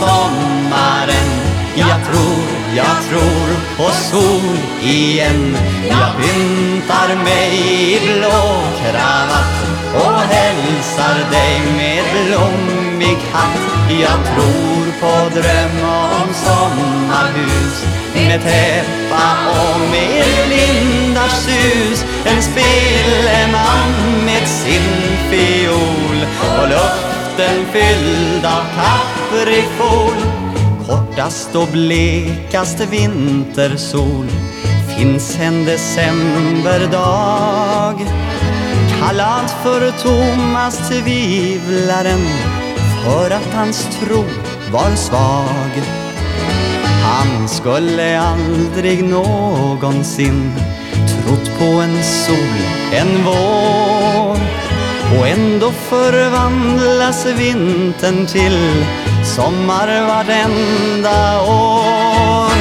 sommaren. Jag tror, jag tror på sol igen. Jag pyntar mig i blå kravatt och hälsar dig med blommig hatt. Jag tror på dröm om sommarhus med täppa och med lindars sus. En spelman med sin fiol och luften fylld av katt kaprifol Kortast och blekast vintersol finns en decemberdag. Kallad för Thomas tvivlaren för att hans tro var svag. Han skulle aldrig någonsin trott på en sol, en vår. Och ändå förvandlas vintern till sommar vartenda år.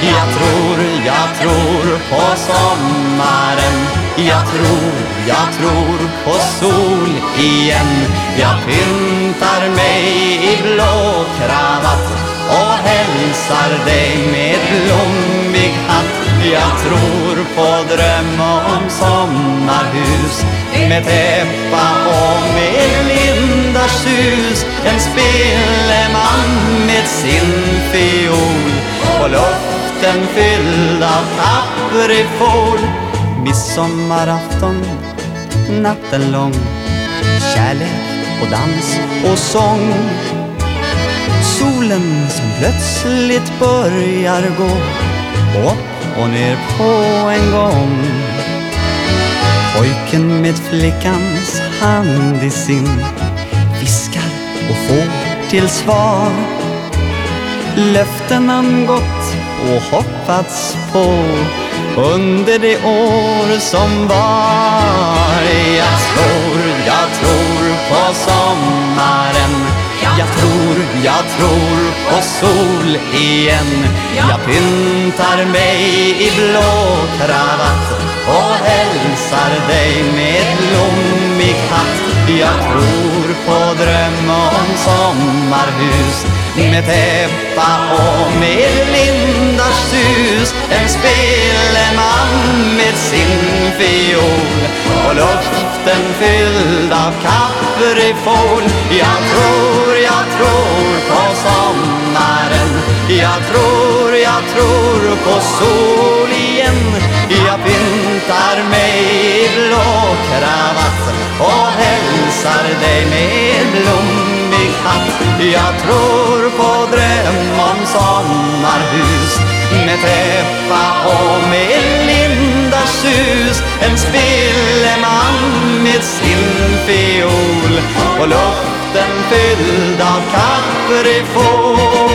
Jag tror, jag tror på sommaren. Jag tror, jag tror på sol igen. Jag pyntar mig i blå kravatt och hälsar dig med blommig hatt. Jag tror på dröm om sommarhus med täppa och med lindars En speleman med sin fiol. Och luften fylld av kaprifol Midsommarafton, natten lång. Kärlek och dans och sång. Solen som plötsligt börjar gå. Upp och ner på en gång. Pojken med flickans hand i sin och får till svar. Löften han gått och hoppats på under det år som var. Jag tror, jag tror på sommaren. Jag tror, jag tror på sol igen. Jag pyntar mig i blå kravatt och hälsar dig med blommig hatt. Jag tror och drömma om sommarhus. Med täppa och med lindars sus. En speleman med sin fiol. Och luften fylld av kaprifol Jag tror, jag tror på sommaren. Jag tror, jag tror på sol igen. Jag pyntar mig i blå hälsar dig med blommig hatt. Jag tror på dröm om sommarhus. Med täppa och med lindars sus. En speleman med sin fiol och luften fylld av kaprifol